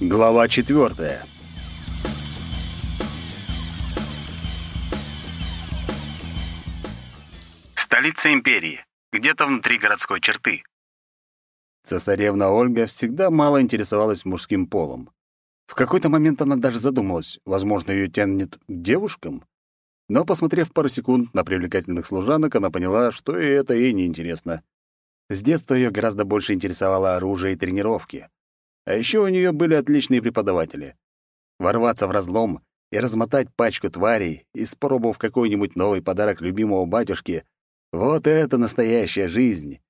Глава четвертая. Столица империи. Где-то внутри городской черты. Цесаревна Ольга всегда мало интересовалась мужским полом. В какой-то момент она даже задумалась, возможно, ее тянет к девушкам. Но, посмотрев пару секунд на привлекательных служанок, она поняла, что и это ей неинтересно. С детства ее гораздо больше интересовало оружие и тренировки. А еще у нее были отличные преподаватели. Ворваться в разлом и размотать пачку тварей, испробовав какой-нибудь новый подарок любимого батюшки — вот это настоящая жизнь.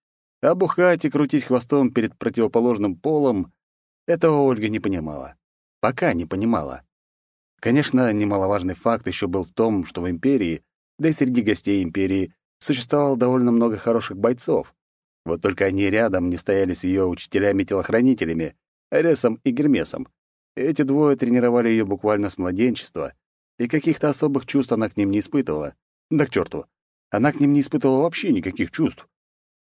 А бухать и крутить хвостом перед противоположным полом — этого Ольга не понимала. Пока не понимала. Конечно, немаловажный факт еще был в том, что в империи, да и среди гостей империи, существовало довольно много хороших бойцов. Вот только они рядом не стояли с ее учителями-телохранителями, Эресом и Гермесом. Эти двое тренировали ее буквально с младенчества, и каких-то особых чувств она к ним не испытывала. Да к черту, она к ним не испытывала вообще никаких чувств.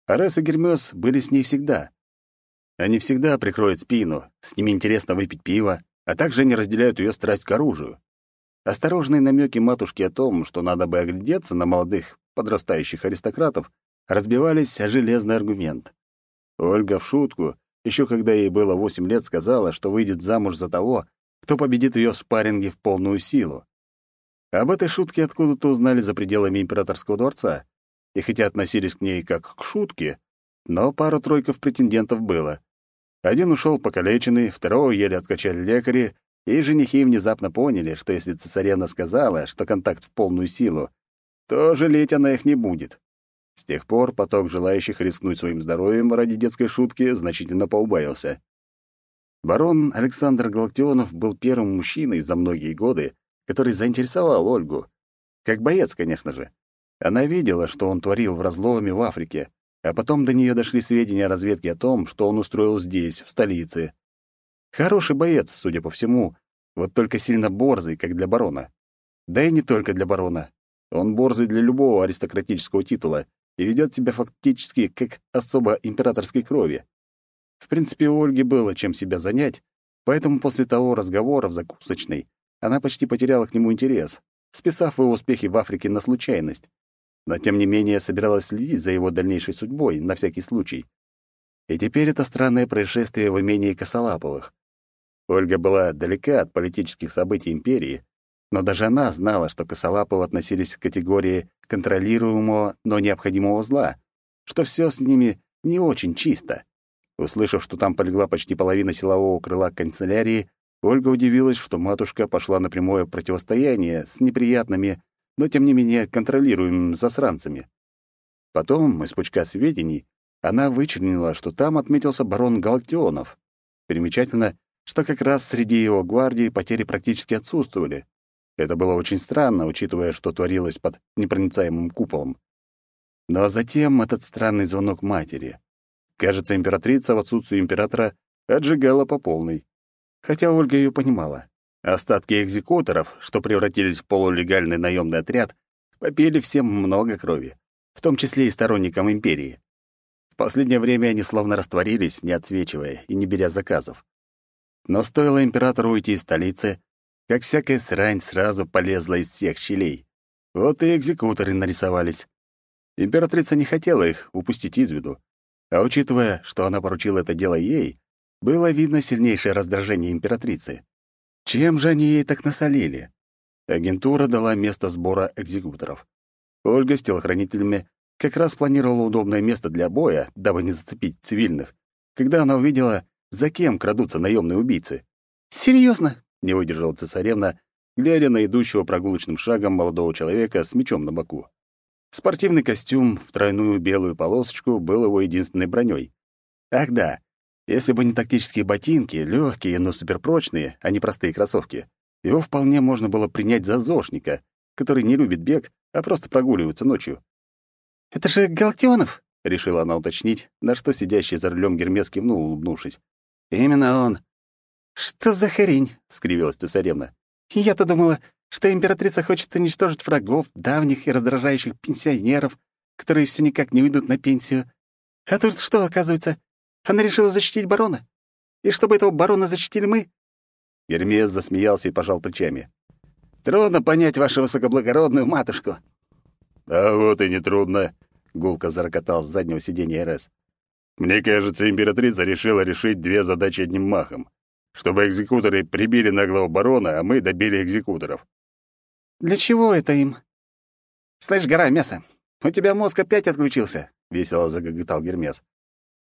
Арес и Гермес были с ней всегда. Они всегда прикроют спину, с ними интересно выпить пиво, а также не разделяют ее страсть к оружию. Осторожные намеки матушки о том, что надо бы оглядеться на молодых, подрастающих аристократов, разбивались о железный аргумент. Ольга в шутку еще когда ей было восемь лет, сказала, что выйдет замуж за того, кто победит в ее спарринге в полную силу. Об этой шутке откуда-то узнали за пределами императорского дворца, и хотя относились к ней как к шутке, но пару-тройков претендентов было. Один ушел покалеченный, второго еле откачали лекари, и женихи внезапно поняли, что если цесаревна сказала, что контакт в полную силу, то жалеть она их не будет. С тех пор поток желающих рискнуть своим здоровьем ради детской шутки значительно поубавился. Барон Александр Галактионов был первым мужчиной за многие годы, который заинтересовал Ольгу. Как боец, конечно же. Она видела, что он творил в разломе в Африке, а потом до нее дошли сведения разведки о том, что он устроил здесь, в столице. Хороший боец, судя по всему, вот только сильно борзый, как для барона. Да и не только для барона. Он борзый для любого аристократического титула, и ведет себя фактически как особо императорской крови. В принципе, у Ольги было чем себя занять, поэтому после того разговора в закусочной она почти потеряла к нему интерес, списав его успехи в Африке на случайность. Но, тем не менее, собиралась следить за его дальнейшей судьбой, на всякий случай. И теперь это странное происшествие в имении Косолаповых. Ольга была далека от политических событий империи, но даже она знала, что Косолаповы относились к категории контролируемого, но необходимого зла, что все с ними не очень чисто. Услышав, что там полегла почти половина силового крыла канцелярии, Ольга удивилась, что матушка пошла на прямое противостояние с неприятными, но тем не менее контролируемыми засранцами. Потом, из пучка сведений, она вычленила, что там отметился барон Галактионов. Примечательно, что как раз среди его гвардии потери практически отсутствовали. Это было очень странно, учитывая, что творилось под непроницаемым куполом. Но затем этот странный звонок матери. Кажется, императрица в отсутствие императора отжигала по полной. Хотя Ольга ее понимала. Остатки экзекуторов, что превратились в полулегальный наемный отряд, попили всем много крови, в том числе и сторонникам империи. В последнее время они словно растворились, не отсвечивая и не беря заказов. Но стоило императору уйти из столицы, как всякая срань сразу полезла из всех щелей. Вот и экзекуторы нарисовались. Императрица не хотела их упустить из виду, а учитывая, что она поручила это дело ей, было видно сильнейшее раздражение императрицы. Чем же они ей так насолили? Агентура дала место сбора экзекуторов. Ольга с телохранителями как раз планировала удобное место для боя, дабы не зацепить цивильных, когда она увидела, за кем крадутся наемные убийцы. «Серьезно?» Не выдержала цесаревна, глядя на идущего прогулочным шагом молодого человека с мечом на боку. Спортивный костюм в тройную белую полосочку был его единственной броней. Ах да, если бы не тактические ботинки, легкие, но суперпрочные, а не простые кроссовки, его вполне можно было принять за зошника, который не любит бег, а просто прогуливается ночью. «Это же Галактионов!» — решила она уточнить, на что сидящий за рулем Гермес кивнул, улыбнувшись. «Именно он. «Что за хрень?» — скривилась цесаревна. «Я-то думала, что императрица хочет уничтожить врагов, давних и раздражающих пенсионеров, которые все никак не уйдут на пенсию. А тут что, оказывается? Она решила защитить барона? И чтобы этого барона защитили мы? Гермес засмеялся и пожал плечами. «Трудно понять вашу высокоблагородную матушку». «А вот и нетрудно», — гулко зарокотал с заднего сиденья РС. «Мне кажется, императрица решила решить две задачи одним махом. Чтобы экзекуторы прибили наглого барона, а мы добили экзекуторов». «Для чего это им?» «Слышь, гора мяса, у тебя мозг опять отключился», — весело загоготал Гермес.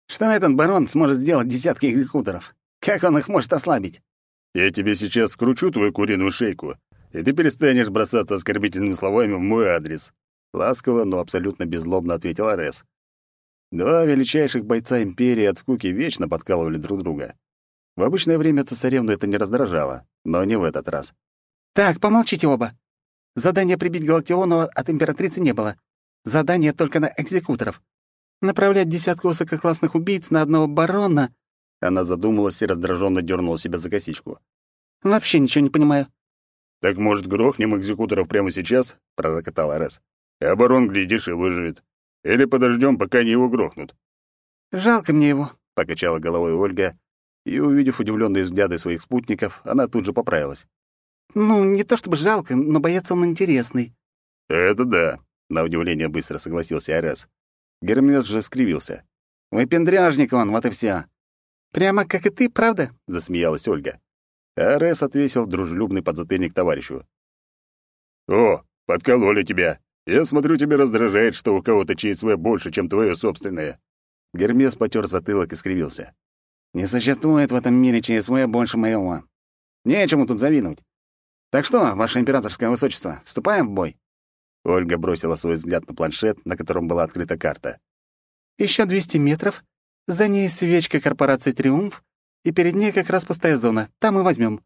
«Что этот барон сможет сделать десятки экзекуторов? Как он их может ослабить?» «Я тебе сейчас скручу твою куриную шейку, и ты перестанешь бросаться оскорбительными словами в мой адрес», — ласково, но абсолютно беззлобно ответил Арес. Два величайших бойца Империи от скуки вечно подкалывали друг друга. В обычное время цесаревну это не раздражало, но не в этот раз. «Так, помолчите оба. Задания прибить Галактионова от императрицы не было. Задание только на экзекуторов. Направлять десятку высококлассных убийц на одного барона...» Она задумалась и раздраженно дернула себя за косичку. «Вообще ничего не понимаю». «Так, может, грохнем экзекуторов прямо сейчас?» — пророкотал Арес. «А барон, глядишь, и выживет. Или подождем, пока они его грохнут». «Жалко мне его», — покачала головой Ольга, и, увидев удивленные взгляды своих спутников, она тут же поправилась. «Ну, не то чтобы жалко, но боец он интересный». «Это да», — на удивление быстро согласился Арес. Гермес же скривился. «Выпендряжник он, вот и все. «Прямо как и ты, правда?» — засмеялась Ольга. Арес отвесил дружелюбный подзатыльник товарищу. «О, подкололи тебя. Я смотрю, тебя раздражает, что у кого-то ЧСВ больше, чем твое собственное». Гермес потер затылок и скривился. «Не существует в этом мире ЧСВ больше моего. Нечему тут завинуть. Так что, ваше императорское высочество, вступаем в бой?» Ольга бросила свой взгляд на планшет, на котором была открыта карта. Еще 200 метров. За ней свечка корпорации «Триумф», и перед ней как раз пустая зона. Там и возьмем.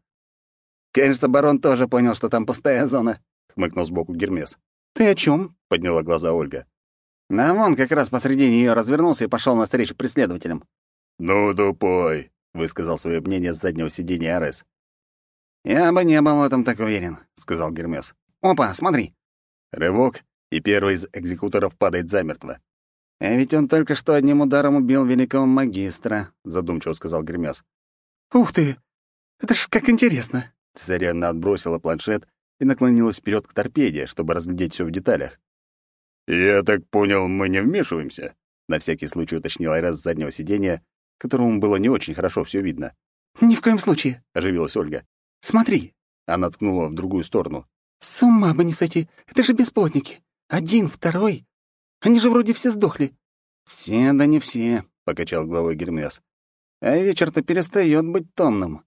«Кажется, барон тоже понял, что там пустая зона», — хмыкнул сбоку Гермес. «Ты о чем? подняла глаза Ольга. «На вон как раз посреди нее развернулся и пошел навстречу преследователям». «Ну, тупой», — высказал свое мнение с заднего сиденья Арес. «Я бы не был в этом так уверен», — сказал Гермес. «Опа, смотри!» Рывок, и первый из экзекуторов падает замертво. «А ведь он только что одним ударом убил великого магистра», — задумчиво сказал Гермес. «Ух ты! Это ж как интересно!» Царевна отбросила планшет и наклонилась вперед к торпеде, чтобы разглядеть все в деталях. «Я так понял, мы не вмешиваемся?» — на всякий случай уточнил Айрес с заднего сиденья, которому было не очень хорошо все видно. «Ни в коем случае», — оживилась Ольга. «Смотри!» — она ткнула в другую сторону. «С ума бы не сойти! Это же бесплотники! Один, второй! Они же вроде все сдохли!» «Все, да не все», — покачал головой Гермес. «А вечер-то перестает быть томным».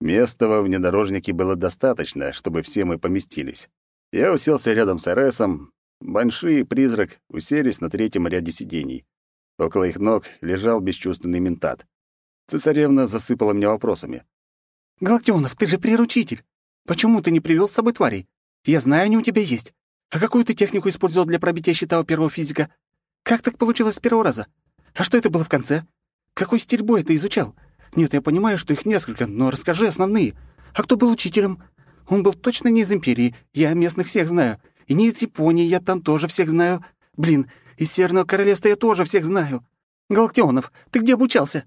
Места во внедорожнике было достаточно, чтобы все мы поместились. Я уселся рядом с Аресом. Банши и призрак уселись на третьем ряде сидений. Около их ног лежал бесчувственный ментат. Цесаревна засыпала меня вопросами. «Галактионов, ты же приручитель. Почему ты не привел с собой тварей? Я знаю, они у тебя есть. А какую ты технику использовал для пробития щита у первого физика? Как так получилось с первого раза? А что это было в конце? Какой стиль боя ты изучал? Нет, я понимаю, что их несколько, но расскажи основные. А кто был учителем? Он был точно не из Империи. Я местных всех знаю. И не из Японии, я там тоже всех знаю. Блин, из Северного Королевства я тоже всех знаю. Галактионов, ты где обучался?»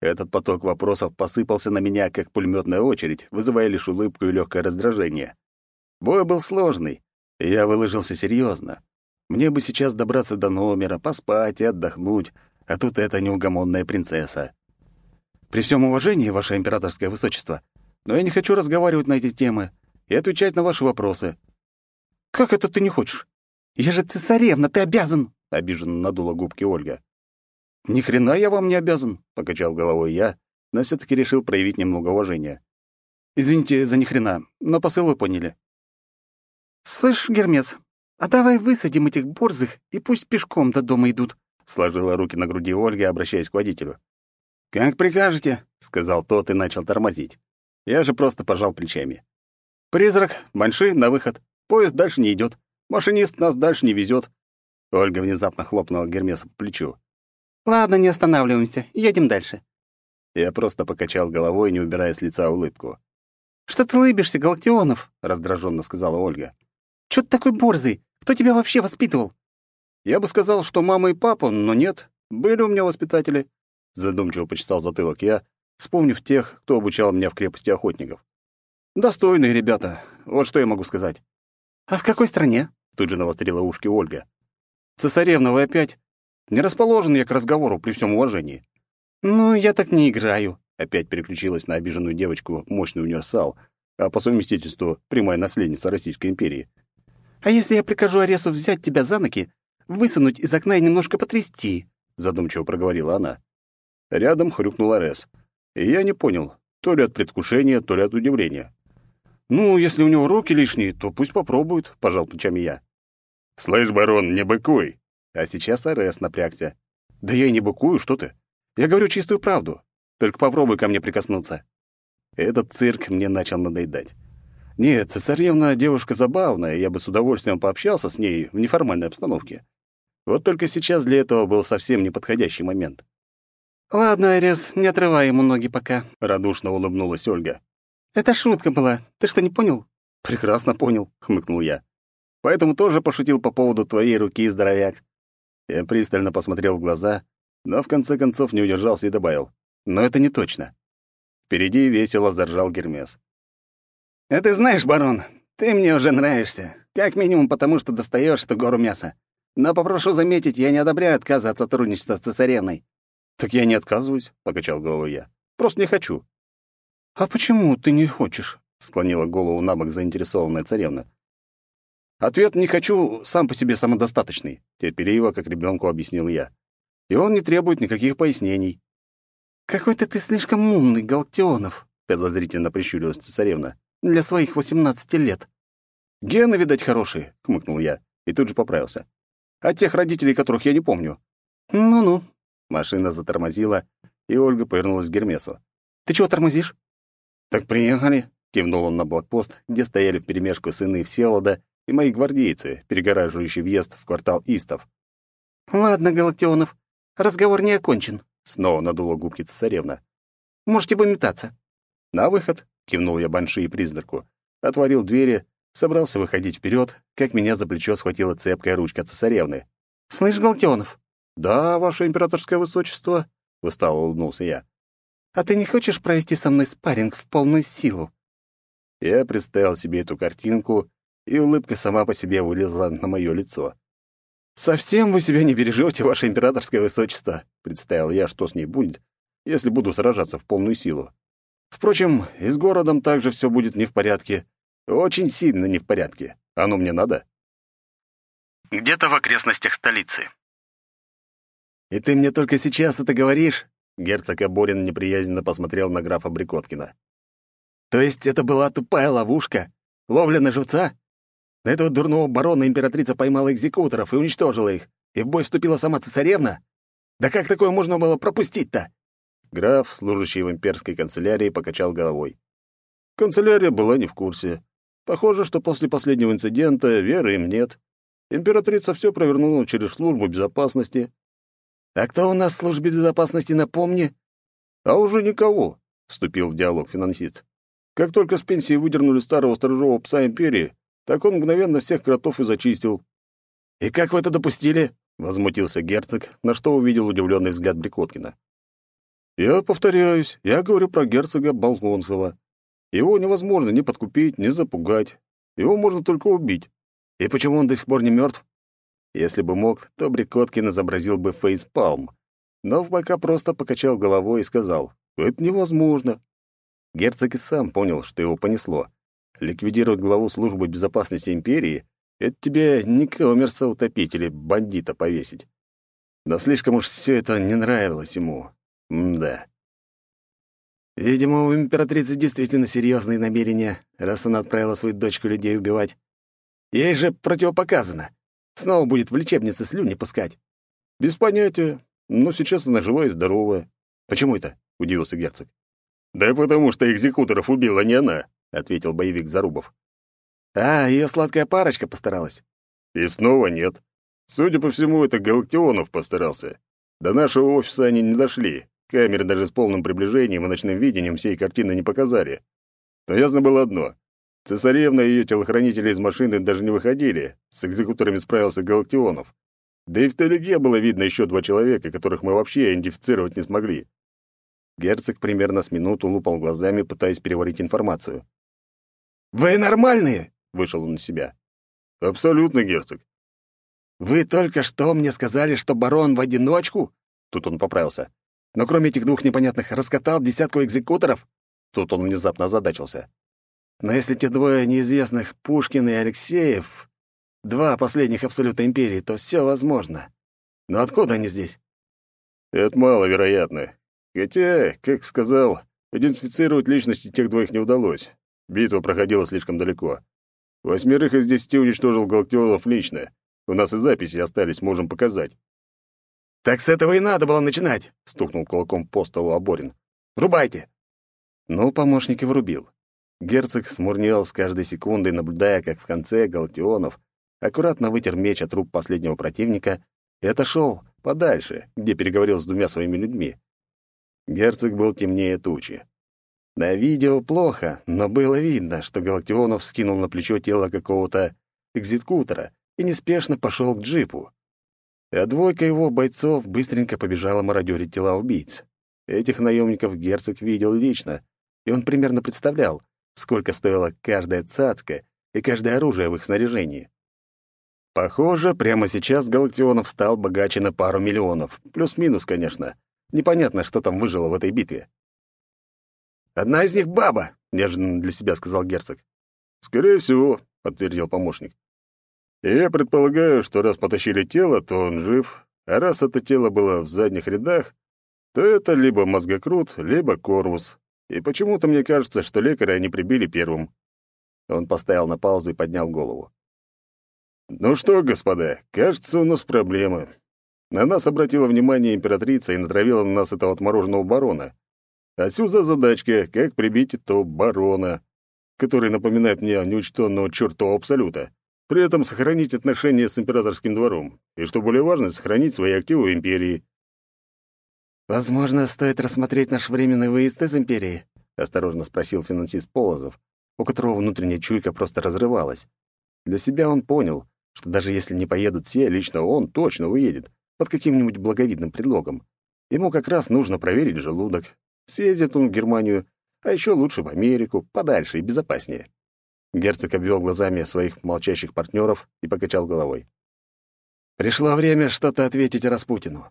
Этот поток вопросов посыпался на меня, как пулеметная очередь, вызывая лишь улыбку и легкое раздражение. Бой был сложный, и я выложился серьезно. Мне бы сейчас добраться до номера, поспать и отдохнуть, а тут эта неугомонная принцесса. При всем уважении, ваше императорское высочество, но я не хочу разговаривать на эти темы и отвечать на ваши вопросы. «Как это ты не хочешь? Я же цесаревна, ты обязан!» — обиженно надула губки Ольга. «Ни хрена я вам не обязан», — покачал головой я, но все таки решил проявить немного уважения. «Извините за ни хрена, но посыл вы поняли». «Слышь, Гермес, а давай высадим этих борзых, и пусть пешком до дома идут», — сложила руки на груди Ольга, обращаясь к водителю. «Как прикажете», — сказал тот и начал тормозить. Я же просто пожал плечами. «Призрак, большой, на выход. Поезд дальше не идет. Машинист нас дальше не везет. Ольга внезапно хлопнула Гермеса по плечу. Ладно, не останавливаемся, едем дальше. Я просто покачал головой, не убирая с лица улыбку. «Что ты лыбишься, Галактионов?» — раздраженно сказала Ольга. «Чё ты такой борзый? Кто тебя вообще воспитывал?» «Я бы сказал, что мама и папа, но нет. Были у меня воспитатели». Задумчиво почесал затылок я, вспомнив тех, кто обучал меня в крепости охотников. Достойные ребята, вот что я могу сказать. «А в какой стране?» — тут же навострила ушки Ольга. «Цесаревна, вы опять? Не расположен я к разговору при всем уважении». «Ну, я так не играю», — опять переключилась на обиженную девочку мощный универсал, а по совместительству прямая наследница Российской империи. «А если я прикажу Аресу взять тебя за ноги, высунуть из окна и немножко потрясти?» — задумчиво проговорила она. Рядом хрюкнул Арес. И я не понял, то ли от предвкушения, то ли от удивления. «Ну, если у него руки лишние, то пусть попробует», — пожал плечами я. «Слышь, барон, не быкуй!» А сейчас Арес напрягся. «Да я и не быкую, что ты? Я говорю чистую правду. Только попробуй ко мне прикоснуться». Этот цирк мне начал надоедать. Нет, цесаревна девушка забавная, я бы с удовольствием пообщался с ней в неформальной обстановке. Вот только сейчас для этого был совсем неподходящий момент. «Ладно, Арес, не отрывай ему ноги пока», — радушно улыбнулась Ольга. «Это шутка была. Ты что, не понял?» «Прекрасно понял», — хмыкнул я. «Поэтому тоже пошутил по поводу твоей руки, здоровяк». Я пристально посмотрел в глаза, но в конце концов не удержался и добавил. «Но это не точно». Впереди весело заржал Гермес. «А ты знаешь, барон, ты мне уже нравишься. Как минимум потому, что достаешь эту гору мяса. Но попрошу заметить, я не одобряю отказа от сотрудничества с цесаревной». «Так я не отказываюсь», — покачал головой я. «Просто не хочу». «А почему ты не хочешь?» — склонила голову на бок заинтересованная царевна. «Ответ «не хочу» сам по себе самодостаточный», — терпеливо, как ребенку объяснил я. «И он не требует никаких пояснений». «Какой-то ты слишком умный, Галактионов», — подозрительно прищурилась царевна, «для своих восемнадцати лет». «Гены, видать, хорошие», — хмыкнул я и тут же поправился. «От тех родителей, которых я не помню». «Ну-ну». Машина затормозила, и Ольга повернулась к Гермесу. «Ты чего тормозишь?» «Так приехали», — кивнул он на блокпост, где стояли вперемешку сыны Всеволода и мои гвардейцы, перегораживающие въезд в квартал Истов. «Ладно, Галактионов, разговор не окончен», — снова надула губки царевна. «Можете выметаться». «На выход», — кивнул я Банши и призраку, отворил двери, собрался выходить вперед, как меня за плечо схватила цепкая ручка цесаревны. «Слышь, Галактионов?» «Да, ваше императорское высочество», — устало улыбнулся я. А ты не хочешь провести со мной спарринг в полную силу?» Я представил себе эту картинку, и улыбка сама по себе вылезла на мое лицо. «Совсем вы себя не бережете, ваше императорское высочество», — представил я, что с ней будет, если буду сражаться в полную силу. Впрочем, и с городом также все будет не в порядке. Очень сильно не в порядке. Оно мне надо. Где-то в окрестностях столицы. «И ты мне только сейчас это говоришь?» Герцог Аборин неприязненно посмотрел на графа Брикоткина. «То есть это была тупая ловушка? Ловля на живца? На этого дурного барона императрица поймала экзекуторов и уничтожила их, и в бой вступила сама цесаревна? Да как такое можно было пропустить-то?» Граф, служащий в имперской канцелярии, покачал головой. Канцелярия была не в курсе. Похоже, что после последнего инцидента веры им нет. Императрица все провернула через службу безопасности, «А кто у нас в службе безопасности, напомни?» «А уже никого», — вступил в диалог финансист. «Как только с пенсии выдернули старого сторожевого пса Империи, так он мгновенно всех кротов и зачистил». «И как вы это допустили?» — возмутился герцог, на что увидел удивленный взгляд Брикоткина. «Я повторяюсь, я говорю про герцога Болгонцева. Его невозможно ни подкупить, ни запугать. Его можно только убить. И почему он до сих пор не мертв? Если бы мог, то Брикоткин изобразил бы фейспалм. Но пока просто покачал головой и сказал, «Это невозможно». Герцог и сам понял, что его понесло. Ликвидировать главу службы безопасности империи — это тебе не коммерса утопить или бандита повесить. Но слишком уж все это не нравилось ему. М да. Видимо, у императрицы действительно серьезные намерения, раз она отправила свою дочку людей убивать. Ей же противопоказано. Снова будет в лечебнице слюни пускать. Без понятия. Но сейчас она живая и здоровая. Почему это? удивился герцог. Да потому что экзекуторов убила не она, ответил боевик Зарубов. А, ее сладкая парочка постаралась. И снова нет. Судя по всему, это Галактионов постарался. До нашего офиса они не дошли. Камеры даже с полным приближением и ночным видением всей картины не показали. Но ясно было одно. Цесаревна и ее телохранители из машины даже не выходили. С экзекуторами справился Галактионов. Да и в Телеге было видно еще два человека, которых мы вообще идентифицировать не смогли. Герцог примерно с минуту лупал глазами, пытаясь переварить информацию. «Вы нормальные?» — вышел он из себя. «Абсолютно, герцог». «Вы только что мне сказали, что барон в одиночку?» Тут он поправился. «Но кроме этих двух непонятных раскатал десятку экзекуторов?» Тут он внезапно озадачился. «Но если те двое неизвестных, Пушкин и Алексеев, два последних абсолютной империи, то все возможно. Но откуда они здесь?» «Это маловероятно. Хотя, как сказал, идентифицировать личности тех двоих не удалось. Битва проходила слишком далеко. Восьмерых из десяти уничтожил Галактионов лично. У нас и записи остались, можем показать. «Так с этого и надо было начинать!» — стукнул кулаком по столу Аборин. «Врубайте!» Ну, помощник и врубил. Герцог смурнел с каждой секундой, наблюдая, как в конце Галактионов аккуратно вытер меч от труп последнего противника и отошел подальше, где переговорил с двумя своими людьми. Герцог был темнее тучи. На видео плохо, но было видно, что Галактионов скинул на плечо тело какого-то экзекутора и неспешно пошел к джипу. А двойка его бойцов быстренько побежала мародерить тела убийц. Этих наемников герцог видел лично, и он примерно представлял, сколько стоила каждая цацка и каждое оружие в их снаряжении. Похоже, прямо сейчас Галактионов стал богаче на пару миллионов. Плюс-минус, конечно. Непонятно, что там выжило в этой битве. «Одна из них баба», — неожиданно для себя сказал герцог. «Скорее всего», — подтвердил помощник. «Я предполагаю, что раз потащили тело, то он жив, а раз это тело было в задних рядах, то это либо мозгокрут, либо корвус. И почему-то мне кажется, что лекаря они прибили первым». Он поставил на паузу и поднял голову. «Ну что, господа, кажется, у нас проблемы. На нас обратила внимание императрица и натравила на нас этого отмороженного барона. Отсюда задачка, как прибить этого барона, который напоминает мне неучтенного чертова абсолюта. При этом сохранить отношения с императорским двором. И, что более важно, сохранить свои активы в империи. «Возможно, стоит рассмотреть наш временный выезд из империи?» — осторожно спросил финансист Полозов, у которого внутренняя чуйка просто разрывалась. Для себя он понял, что даже если не поедут все, лично он точно уедет, под каким-нибудь благовидным предлогом. Ему как раз нужно проверить желудок. Съездит он в Германию, а еще лучше в Америку, подальше и безопаснее. Герцог обвел глазами своих молчащих партнеров и покачал головой. «Пришло время что-то ответить Распутину.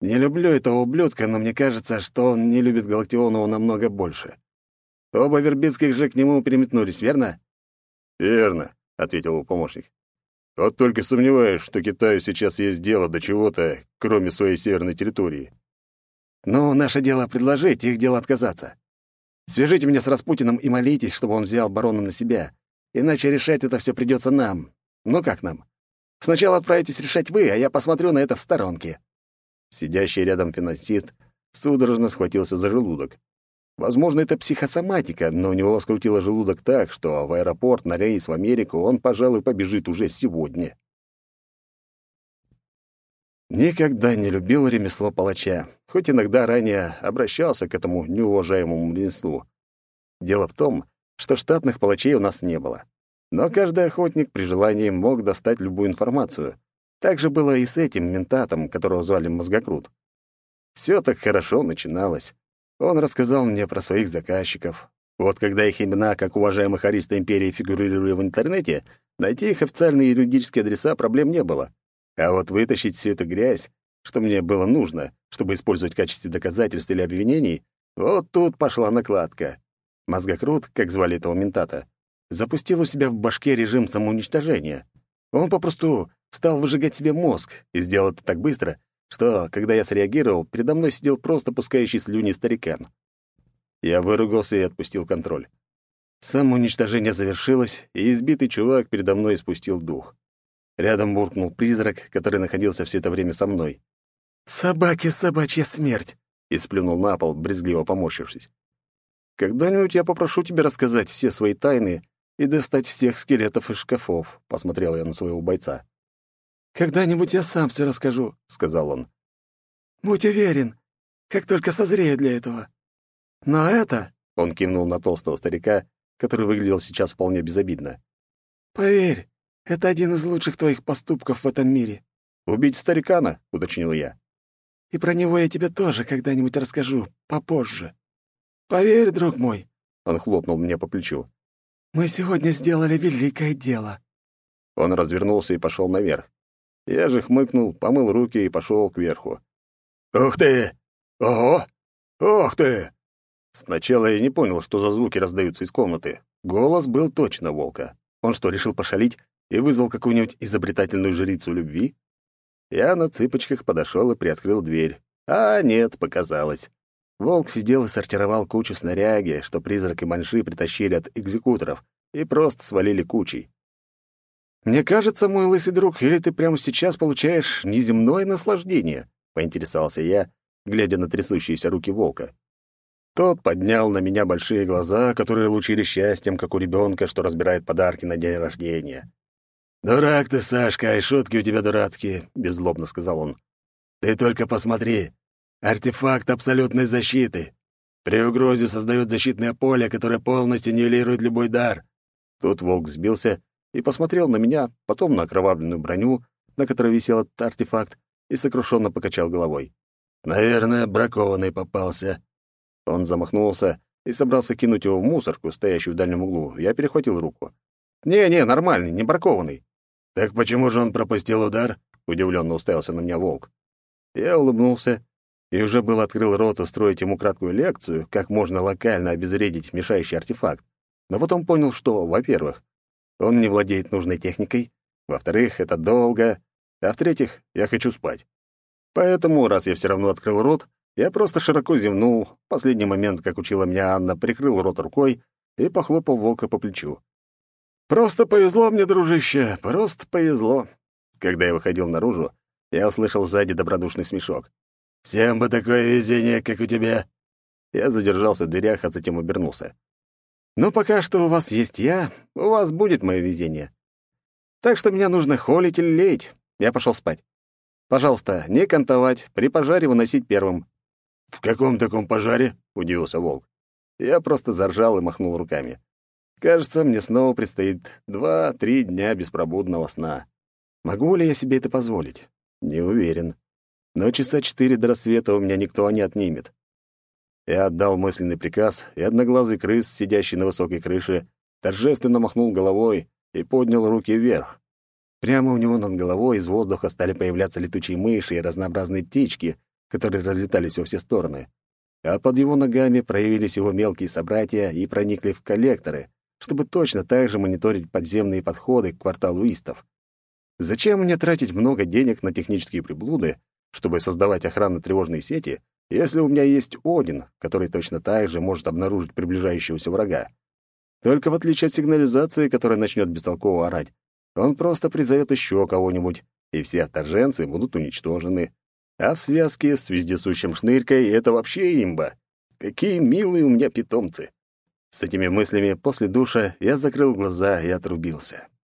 Не люблю этого ублюдка, но мне кажется, что он не любит Галактионова намного больше. Оба Вербицких же к нему переметнулись, верно?» «Верно», — ответил его помощник. Вот только сомневаюсь, что Китаю сейчас есть дело до чего-то, кроме своей северной территории. Ну, наше дело предложить, их дело отказаться. Свяжите меня с Распутиным и молитесь, чтобы он взял барона на себя. Иначе решать это все придется нам. Ну как нам? Сначала отправитесь решать вы, а я посмотрю на это в сторонке». Сидящий рядом финансист судорожно схватился за желудок. Возможно, это психосоматика, но у него скрутило желудок так, что в аэропорт на рейс в Америку он, пожалуй, побежит уже сегодня. Никогда не любил ремесло палача, хоть иногда ранее обращался к этому неуважаемому ремеслу. Дело в том, что штатных палачей у нас не было. Но каждый охотник при желании мог достать любую информацию. Так же было и с этим ментатом, которого звали Мозгокрут. Все так хорошо начиналось. Он рассказал мне про своих заказчиков. Вот когда их имена, как уважаемых ариста империи, фигурировали в интернете, найти их официальные юридические адреса проблем не было. А вот вытащить всю эту грязь, что мне было нужно, чтобы использовать в качестве доказательств или обвинений, вот тут пошла накладка. Мозгокрут, как звали этого ментата, запустил у себя в башке режим самоуничтожения. Он попросту стал выжигать себе мозг и сделал это так быстро, что, когда я среагировал, передо мной сидел просто пускающий слюни старикан. Я выругался и отпустил контроль. Самоуничтожение завершилось, и избитый чувак передо мной испустил дух. Рядом буркнул призрак, который находился все это время со мной. «Собаки, собачья смерть!» и сплюнул на пол, брезгливо поморщившись. «Когда-нибудь я попрошу тебя рассказать все свои тайны и достать всех скелетов из шкафов», — посмотрел я на своего бойца. «Когда-нибудь я сам все расскажу», — сказал он. «Будь уверен, как только созрею для этого. Но это...» — он кивнул на толстого старика, который выглядел сейчас вполне безобидно. «Поверь, это один из лучших твоих поступков в этом мире». «Убить старикана?» — уточнил я. И про него я тебе тоже когда-нибудь расскажу, попозже. Поверь, друг мой, — он хлопнул мне по плечу, — мы сегодня сделали великое дело. Он развернулся и пошел наверх. Я же хмыкнул, помыл руки и пошел кверху. «Ух ты! Ого! Ух ты!» Сначала я не понял, что за звуки раздаются из комнаты. Голос был точно волка. Он что, решил пошалить и вызвал какую-нибудь изобретательную жрицу любви? Я на цыпочках подошел и приоткрыл дверь. А нет, показалось. Волк сидел и сортировал кучу снаряги, что призрак и манши притащили от экзекуторов, и просто свалили кучей. «Мне кажется, мой лысый друг, или ты прямо сейчас получаешь неземное наслаждение?» — поинтересовался я, глядя на трясущиеся руки волка. Тот поднял на меня большие глаза, которые лучили счастьем, как у ребенка, что разбирает подарки на день рождения. «Дурак ты, Сашка, и шутки у тебя дурацкие», — беззлобно сказал он. «Ты только посмотри. Артефакт абсолютной защиты. При угрозе создает защитное поле, которое полностью нивелирует любой дар». Тут волк сбился и посмотрел на меня, потом на окровавленную броню, на которой висел этот артефакт, и сокрушенно покачал головой. «Наверное, бракованный попался». Он замахнулся и собрался кинуть его в мусорку, стоящую в дальнем углу. Я перехватил руку. «Не-не, нормальный, не бракованный. «Так почему же он пропустил удар?» — удивленно уставился на меня волк. Я улыбнулся и уже был открыл рот устроить ему краткую лекцию, как можно локально обезвредить мешающий артефакт, но потом понял, что, во-первых, он не владеет нужной техникой, во-вторых, это долго, а в-третьих, я хочу спать. Поэтому, раз я все равно открыл рот, я просто широко зевнул, в последний момент, как учила меня Анна, прикрыл рот рукой и похлопал волка по плечу. «Просто повезло мне, дружище, просто повезло». Когда я выходил наружу, я услышал сзади добродушный смешок. «Всем бы такое везение, как у тебя!» Я задержался в дверях, а затем обернулся. «Ну, пока что у вас есть я, у вас будет мое везение. Так что меня нужно холить или леять. Я пошел спать. Пожалуйста, не кантовать, при пожаре выносить первым». «В каком таком пожаре?» — удивился волк. Я просто заржал и махнул руками. Кажется, мне снова предстоит два-три дня беспробудного сна. Могу ли я себе это позволить? Не уверен. Но часа четыре до рассвета у меня никто не отнимет. Я отдал мысленный приказ, и одноглазый крыс, сидящий на высокой крыше, торжественно махнул головой и поднял руки вверх. Прямо у него над головой из воздуха стали появляться летучие мыши и разнообразные птички, которые разлетались во все стороны. А под его ногами проявились его мелкие собратья и проникли в коллекторы, чтобы точно так же мониторить подземные подходы к кварталу истов. Зачем мне тратить много денег на технические приблуды, чтобы создавать охранно-тревожные сети, если у меня есть Один, который точно так же может обнаружить приближающегося врага? Только в отличие от сигнализации, которая начнет бестолково орать, он просто призовет еще кого-нибудь, и все вторженцы будут уничтожены. А в связке с вездесущим шнырькой это вообще имба. Какие милые у меня питомцы. С этими мыслями после душа я закрыл глаза и отрубился.